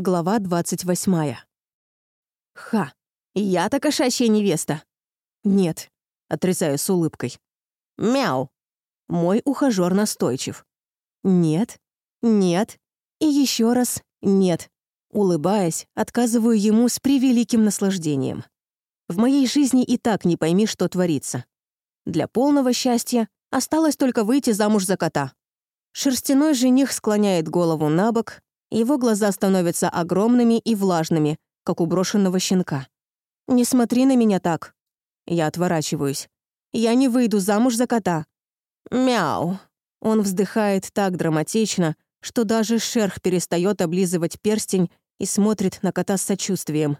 Глава 28. Ха, я-то кошачья невеста. Нет, отрицаю с улыбкой. Мяу. Мой ухажёр настойчив. Нет, нет и еще раз нет. Улыбаясь, отказываю ему с превеликим наслаждением. В моей жизни и так не пойми, что творится. Для полного счастья осталось только выйти замуж за кота. Шерстяной жених склоняет голову на бок, его глаза становятся огромными и влажными, как у брошенного щенка. «Не смотри на меня так». Я отворачиваюсь. «Я не выйду замуж за кота». «Мяу». Он вздыхает так драматично, что даже шерх перестает облизывать перстень и смотрит на кота с сочувствием.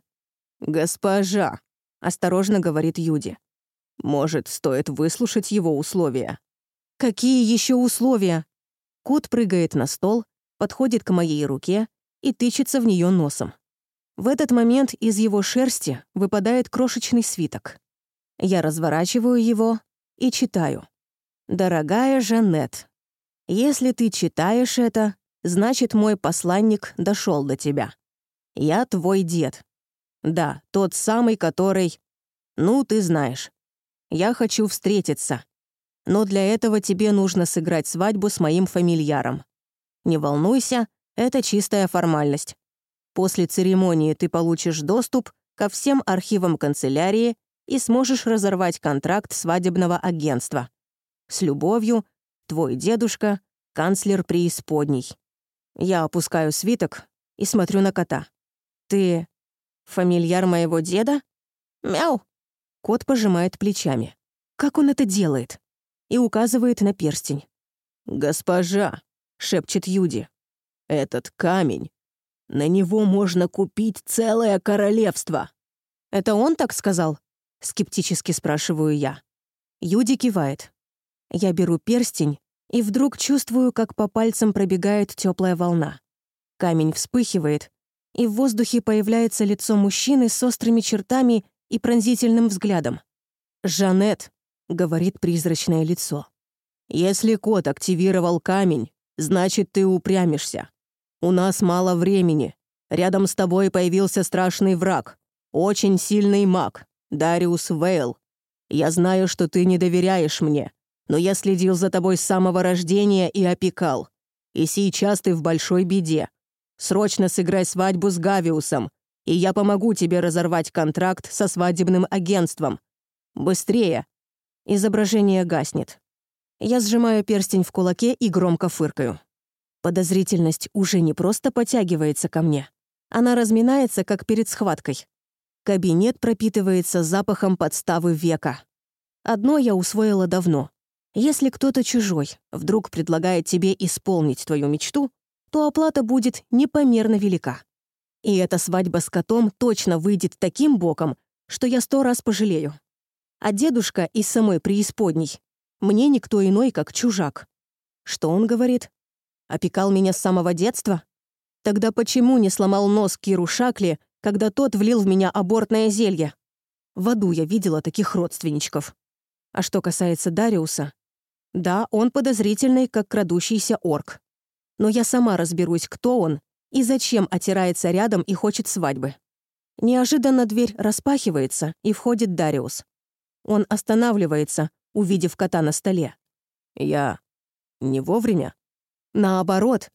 «Госпожа», — осторожно говорит Юди. «Может, стоит выслушать его условия?» «Какие еще условия?» Кот прыгает на стол, подходит к моей руке и тычется в нее носом. В этот момент из его шерсти выпадает крошечный свиток. Я разворачиваю его и читаю. «Дорогая Жанет, если ты читаешь это, значит, мой посланник дошел до тебя. Я твой дед. Да, тот самый, который... Ну, ты знаешь. Я хочу встретиться. Но для этого тебе нужно сыграть свадьбу с моим фамильяром. Не волнуйся, это чистая формальность. После церемонии ты получишь доступ ко всем архивам канцелярии и сможешь разорвать контракт свадебного агентства. С любовью, твой дедушка, канцлер преисподней. Я опускаю свиток и смотрю на кота. Ты фамильяр моего деда? Мяу. Кот пожимает плечами. Как он это делает? И указывает на перстень. «Госпожа, — шепчет Юди. «Этот камень. На него можно купить целое королевство». «Это он так сказал?» — скептически спрашиваю я. Юди кивает. Я беру перстень и вдруг чувствую, как по пальцам пробегает теплая волна. Камень вспыхивает, и в воздухе появляется лицо мужчины с острыми чертами и пронзительным взглядом. «Жанет», — говорит призрачное лицо. «Если кот активировал камень, Значит, ты упрямишься. У нас мало времени. Рядом с тобой появился страшный враг. Очень сильный маг. Дариус Вейл. Я знаю, что ты не доверяешь мне, но я следил за тобой с самого рождения и опекал. И сейчас ты в большой беде. Срочно сыграй свадьбу с Гавиусом, и я помогу тебе разорвать контракт со свадебным агентством. Быстрее!» Изображение гаснет. Я сжимаю перстень в кулаке и громко фыркаю. Подозрительность уже не просто подтягивается ко мне. Она разминается, как перед схваткой. Кабинет пропитывается запахом подставы века. Одно я усвоила давно. Если кто-то чужой вдруг предлагает тебе исполнить твою мечту, то оплата будет непомерно велика. И эта свадьба с котом точно выйдет таким боком, что я сто раз пожалею. А дедушка из самой преисподней мне никто иной, как чужак. Что он говорит? Опекал меня с самого детства? Тогда почему не сломал нос Киру Шакли, когда тот влил в меня абортное зелье? В аду я видела таких родственничков. А что касается Дариуса, да, он подозрительный, как крадущийся орк. Но я сама разберусь, кто он и зачем отирается рядом и хочет свадьбы. Неожиданно дверь распахивается, и входит Дариус. Он останавливается, увидев кота на столе. Я не вовремя? Наоборот.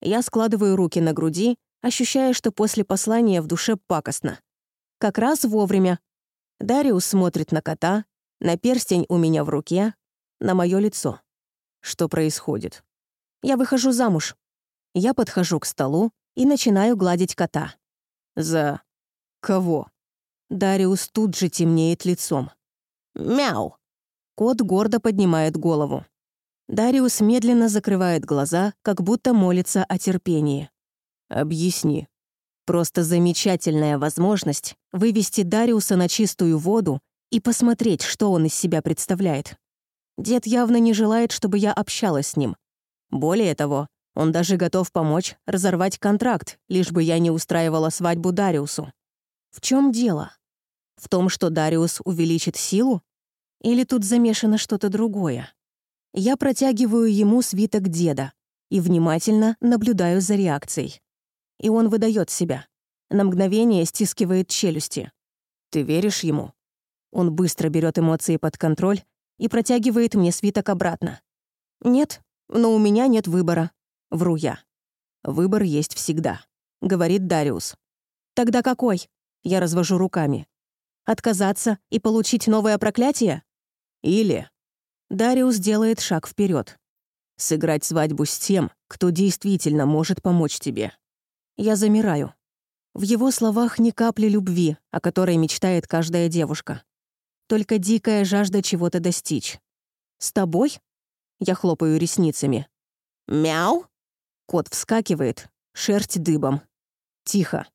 Я складываю руки на груди, ощущая, что после послания в душе пакостно. Как раз вовремя. Дариус смотрит на кота, на перстень у меня в руке, на мое лицо. Что происходит? Я выхожу замуж. Я подхожу к столу и начинаю гладить кота. За кого? Дариус тут же темнеет лицом. «Мяу!» Кот гордо поднимает голову. Дариус медленно закрывает глаза, как будто молится о терпении. «Объясни». Просто замечательная возможность вывести Дариуса на чистую воду и посмотреть, что он из себя представляет. Дед явно не желает, чтобы я общалась с ним. Более того, он даже готов помочь разорвать контракт, лишь бы я не устраивала свадьбу Дариусу. В чем дело? В том, что Дариус увеличит силу? Или тут замешано что-то другое? Я протягиваю ему свиток деда и внимательно наблюдаю за реакцией. и он выдает себя. На мгновение стискивает челюсти. «Ты веришь ему?» Он быстро берет эмоции под контроль и протягивает мне свиток обратно. «Нет, но у меня нет выбора», — вру я. «Выбор есть всегда», — говорит Дариус. «Тогда какой?» — я развожу руками. «Отказаться и получить новое проклятие?» «Или...» Дариус делает шаг вперед. «Сыграть свадьбу с тем, кто действительно может помочь тебе». Я замираю. В его словах ни капли любви, о которой мечтает каждая девушка. Только дикая жажда чего-то достичь. «С тобой?» Я хлопаю ресницами. «Мяу?» Кот вскакивает, шерсть дыбом. Тихо.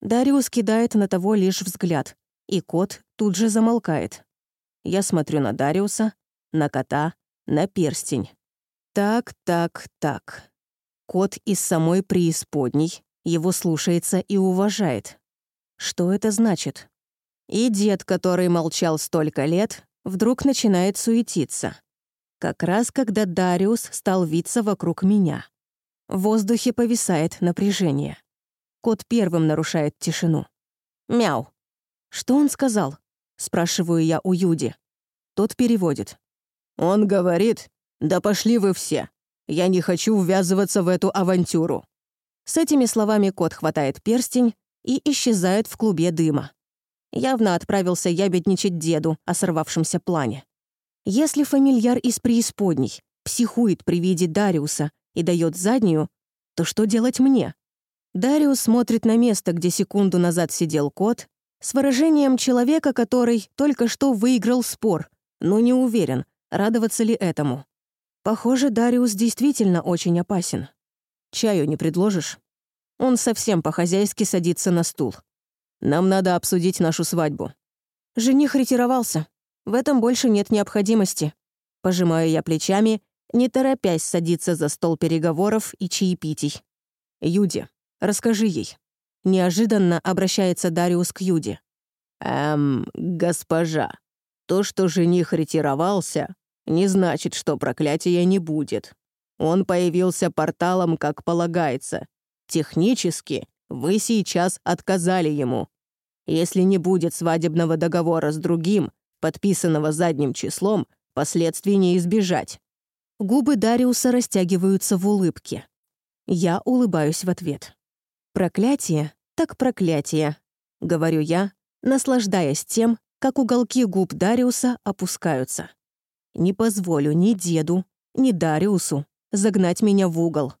Дариус кидает на того лишь взгляд, и кот тут же замолкает. Я смотрю на Дариуса, на кота, на перстень. Так, так, так. Кот из самой преисподней его слушается и уважает. Что это значит? И дед, который молчал столько лет, вдруг начинает суетиться. Как раз когда Дариус стал виться вокруг меня. В воздухе повисает напряжение. Кот первым нарушает тишину. «Мяу». «Что он сказал?» — спрашиваю я у Юди. Тот переводит. «Он говорит, да пошли вы все. Я не хочу ввязываться в эту авантюру». С этими словами кот хватает перстень и исчезает в клубе дыма. Явно отправился ябедничать деду о сорвавшемся плане. Если фамильяр из преисподней психует при виде Дариуса и дает заднюю, то что делать мне? Дариус смотрит на место, где секунду назад сидел кот, с выражением человека, который только что выиграл спор, но не уверен, радоваться ли этому. Похоже, Дариус действительно очень опасен. Чаю не предложишь? Он совсем по-хозяйски садится на стул. Нам надо обсудить нашу свадьбу. Жених ретировался. В этом больше нет необходимости. Пожимаю я плечами, не торопясь садиться за стол переговоров и чаепитий. Юди, расскажи ей. Неожиданно обращается Дариус к Юди. «Эм, госпожа, то, что жених ретировался, не значит, что проклятия не будет. Он появился порталом, как полагается. Технически вы сейчас отказали ему. Если не будет свадебного договора с другим, подписанного задним числом, последствий не избежать. Губы Дариуса растягиваются в улыбке. Я улыбаюсь в ответ. «Проклятие, так проклятие», — говорю я, наслаждаясь тем, как уголки губ Дариуса опускаются. Не позволю ни деду, ни Дариусу загнать меня в угол.